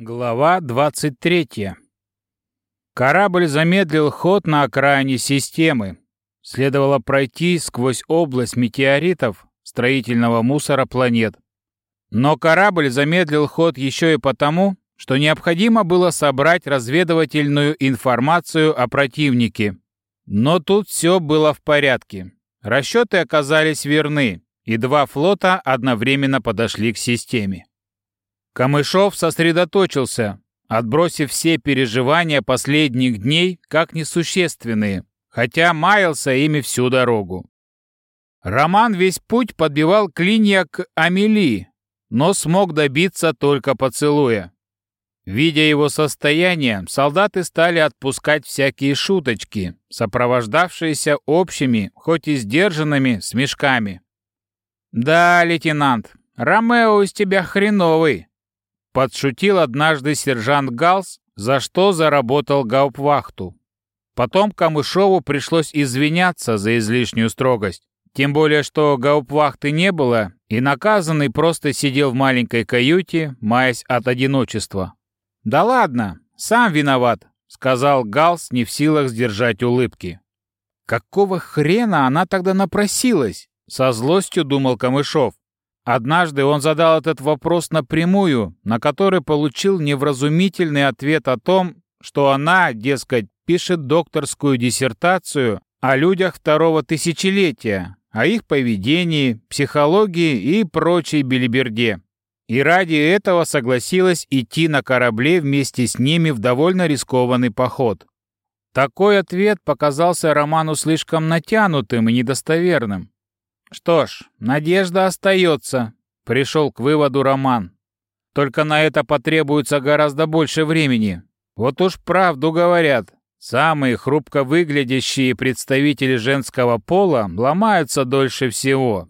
Глава 23. Корабль замедлил ход на окраине системы. Следовало пройти сквозь область метеоритов строительного мусора планет. Но корабль замедлил ход еще и потому, что необходимо было собрать разведывательную информацию о противнике. Но тут все было в порядке. Расчеты оказались верны, и два флота одновременно подошли к системе. Камышов сосредоточился, отбросив все переживания последних дней как несущественные, хотя маялся ими всю дорогу. Роман весь путь подбивал клинья к Амели, но смог добиться только поцелуя. Видя его состояние, солдаты стали отпускать всякие шуточки, сопровождавшиеся общими, хоть и сдержанными, смешками. «Да, лейтенант, Ромео из тебя хреновый», Подшутил однажды сержант Галс, за что заработал гауптвахту. Потом Камышову пришлось извиняться за излишнюю строгость. Тем более, что гауптвахты не было, и наказанный просто сидел в маленькой каюте, маясь от одиночества. «Да ладно, сам виноват», — сказал Галс, не в силах сдержать улыбки. «Какого хрена она тогда напросилась?» — со злостью думал Камышов. Однажды он задал этот вопрос напрямую, на который получил невразумительный ответ о том, что она, дескать, пишет докторскую диссертацию о людях второго тысячелетия, о их поведении, психологии и прочей белиберде. И ради этого согласилась идти на корабле вместе с ними в довольно рискованный поход. Такой ответ показался Роману слишком натянутым и недостоверным. Что ж, надежда остается, пришел к выводу Роман. Только на это потребуется гораздо больше времени. Вот уж правду говорят. Самые хрупко выглядящие представители женского пола ломаются дольше всего.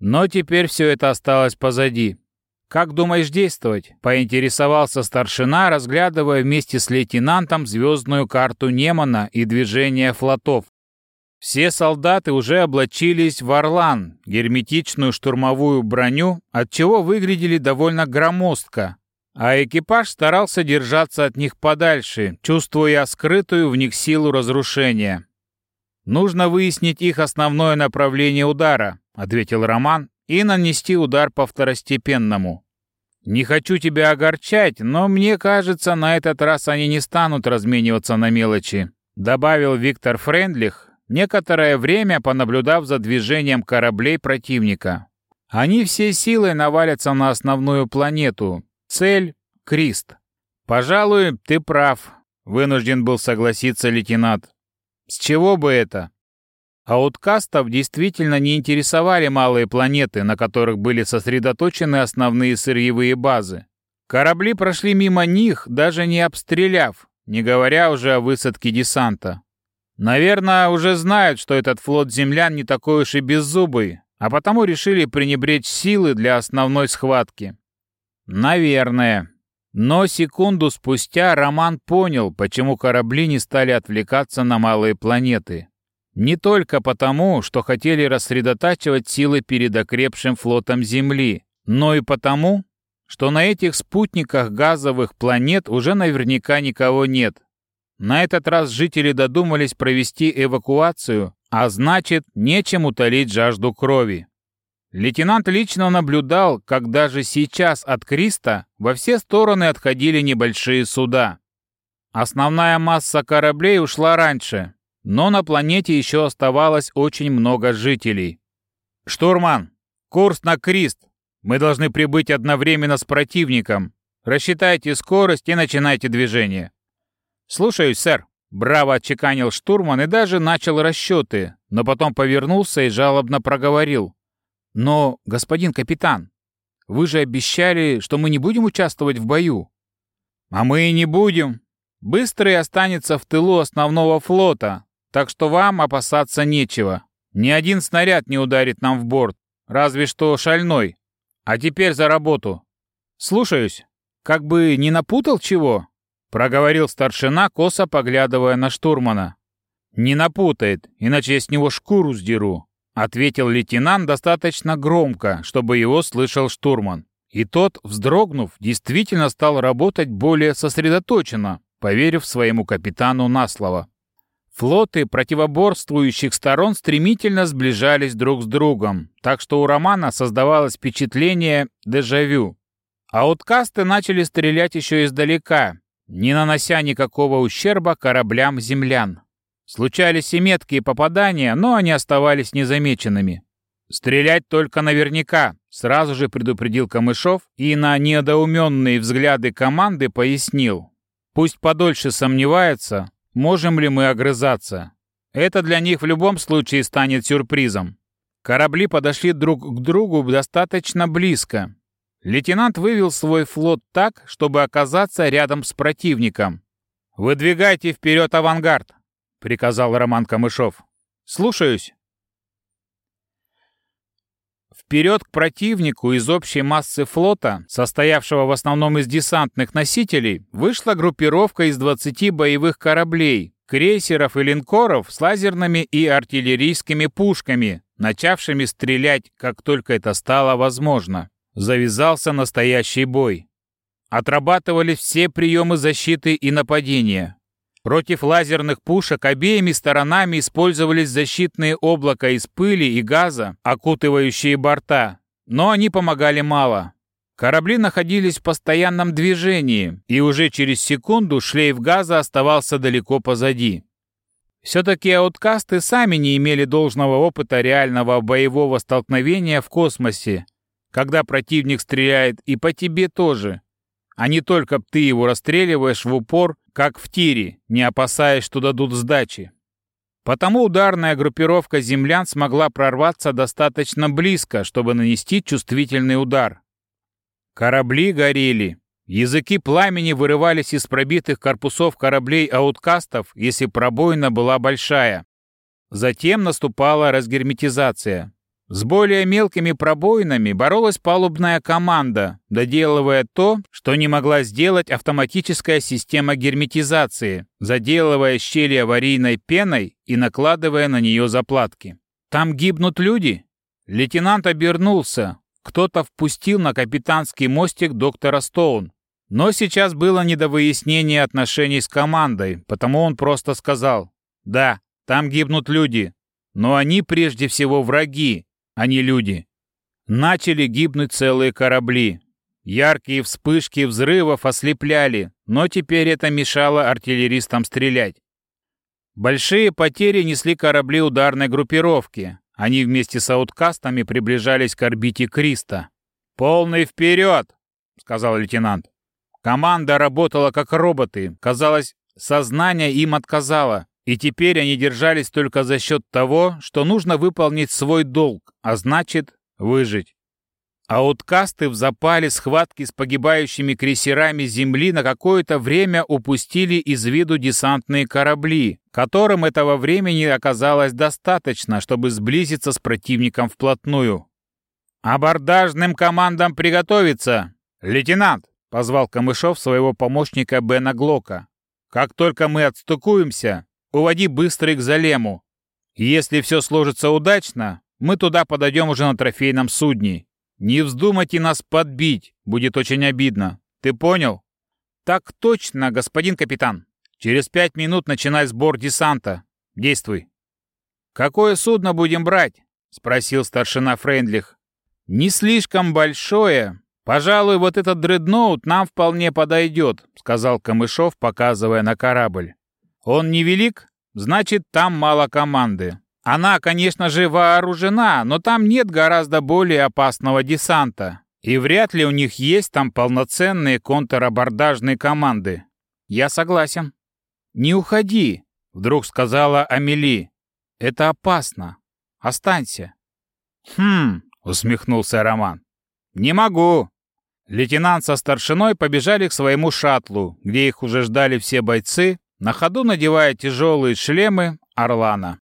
Но теперь все это осталось позади. «Как думаешь действовать?» — поинтересовался старшина, разглядывая вместе с лейтенантом звездную карту Немана и движение флотов. Все солдаты уже облачились в орлан, герметичную штурмовую броню, отчего выглядели довольно громоздко, а экипаж старался держаться от них подальше, чувствуя скрытую в них силу разрушения. «Нужно выяснить их основное направление удара», — ответил Роман, «и нанести удар по второстепенному. Не хочу тебя огорчать, но мне кажется, на этот раз они не станут размениваться на мелочи», — добавил Виктор Френдлих, некоторое время понаблюдав за движением кораблей противника. Они всей силой навалятся на основную планету. Цель — Крист. «Пожалуй, ты прав», — вынужден был согласиться лейтенант. «С чего бы это?» Ауткастов действительно не интересовали малые планеты, на которых были сосредоточены основные сырьевые базы. Корабли прошли мимо них, даже не обстреляв, не говоря уже о высадке десанта. Наверное, уже знают, что этот флот землян не такой уж и беззубый, а потому решили пренебречь силы для основной схватки. Наверное. Но секунду спустя Роман понял, почему корабли не стали отвлекаться на малые планеты. Не только потому, что хотели рассредотачивать силы перед окрепшим флотом Земли, но и потому, что на этих спутниках газовых планет уже наверняка никого нет, на этот раз жители додумались провести эвакуацию, а значит, нечем утолить жажду крови. Лейтенант лично наблюдал, как даже сейчас от Криста во все стороны отходили небольшие суда. Основная масса кораблей ушла раньше, но на планете еще оставалось очень много жителей. «Штурман, курс на Крист. Мы должны прибыть одновременно с противником. Рассчитайте скорость и начинайте движение». «Слушаюсь, сэр», — браво отчеканил штурман и даже начал расчеты, но потом повернулся и жалобно проговорил. «Но, господин капитан, вы же обещали, что мы не будем участвовать в бою». «А мы и не будем. Быстрый останется в тылу основного флота, так что вам опасаться нечего. Ни один снаряд не ударит нам в борт, разве что шальной. А теперь за работу. Слушаюсь. Как бы не напутал чего?» Проговорил старшина, косо поглядывая на штурмана. «Не напутает, иначе я с него шкуру сдеру», ответил лейтенант достаточно громко, чтобы его слышал штурман. И тот, вздрогнув, действительно стал работать более сосредоточенно, поверив своему капитану на слово. Флоты противоборствующих сторон стремительно сближались друг с другом, так что у Романа создавалось впечатление дежавю. А откасты начали стрелять еще издалека, не нанося никакого ущерба кораблям землян. Случались и меткие попадания, но они оставались незамеченными. «Стрелять только наверняка», — сразу же предупредил Камышов и на недоуменные взгляды команды пояснил. «Пусть подольше сомневается, можем ли мы огрызаться. Это для них в любом случае станет сюрпризом». Корабли подошли друг к другу достаточно близко. Лейтенант вывел свой флот так, чтобы оказаться рядом с противником. «Выдвигайте вперед авангард», — приказал Роман Камышов. «Слушаюсь». Вперед к противнику из общей массы флота, состоявшего в основном из десантных носителей, вышла группировка из 20 боевых кораблей, крейсеров и линкоров с лазерными и артиллерийскими пушками, начавшими стрелять, как только это стало возможно. Завязался настоящий бой. Отрабатывали все приемы защиты и нападения. Против лазерных пушек обеими сторонами использовались защитные облака из пыли и газа, окутывающие борта, но они помогали мало. Корабли находились в постоянном движении, и уже через секунду шлейф газа оставался далеко позади. Все-таки ауткасты сами не имели должного опыта реального боевого столкновения в космосе, когда противник стреляет и по тебе тоже, а не только ты его расстреливаешь в упор как в тире, не опасаясь, что дадут сдачи. Потому ударная группировка землян смогла прорваться достаточно близко, чтобы нанести чувствительный удар. Корабли горели. Языки пламени вырывались из пробитых корпусов кораблей ауткастов, если пробоина была большая. Затем наступала разгерметизация. С более мелкими пробоинами боролась палубная команда, доделывая то, что не могла сделать автоматическая система герметизации, заделывая щели аварийной пеной и накладывая на нее заплатки. «Там гибнут люди?» Лейтенант обернулся. Кто-то впустил на капитанский мостик доктора Стоун. Но сейчас было не до выяснения отношений с командой, потому он просто сказал «Да, там гибнут люди, но они прежде всего враги, а не люди. Начали гибнуть целые корабли. Яркие вспышки взрывов ослепляли, но теперь это мешало артиллеристам стрелять. Большие потери несли корабли ударной группировки. Они вместе с ауткастами приближались к орбите Криста. «Полный вперед!» — сказал лейтенант. Команда работала как роботы. Казалось, сознание им отказало. И теперь они держались только за счет того, что нужно выполнить свой долг, а значит, выжить. Ауткасты в запале схватки с погибающими крейсерами Земли на какое-то время упустили из виду десантные корабли, которым этого времени оказалось достаточно, чтобы сблизиться с противником вплотную. «Абордажным командам приготовиться! Лейтенант!» — позвал Камышов своего помощника Бена Глока. «Как только мы отстыкуемся, уводи быстро к Залему. Если все сложится удачно, мы туда подойдем уже на трофейном судне. Не вздумайте нас подбить, будет очень обидно. Ты понял? Так точно, господин капитан. Через пять минут начинай сбор десанта. Действуй. Какое судно будем брать? Спросил старшина Фрейндлих. Не слишком большое. Пожалуй, вот этот дредноут нам вполне подойдет, сказал Камышов, показывая на корабль. Он невелик, значит, там мало команды. Она, конечно же, вооружена, но там нет гораздо более опасного десанта. И вряд ли у них есть там полноценные контрабордажные команды. Я согласен. Не уходи, вдруг сказала Амели. Это опасно. Останься. Хм, усмехнулся Роман. Не могу. Лейтенант со старшиной побежали к своему шаттлу, где их уже ждали все бойцы, на ходу надевая тяжелые шлемы Орлана.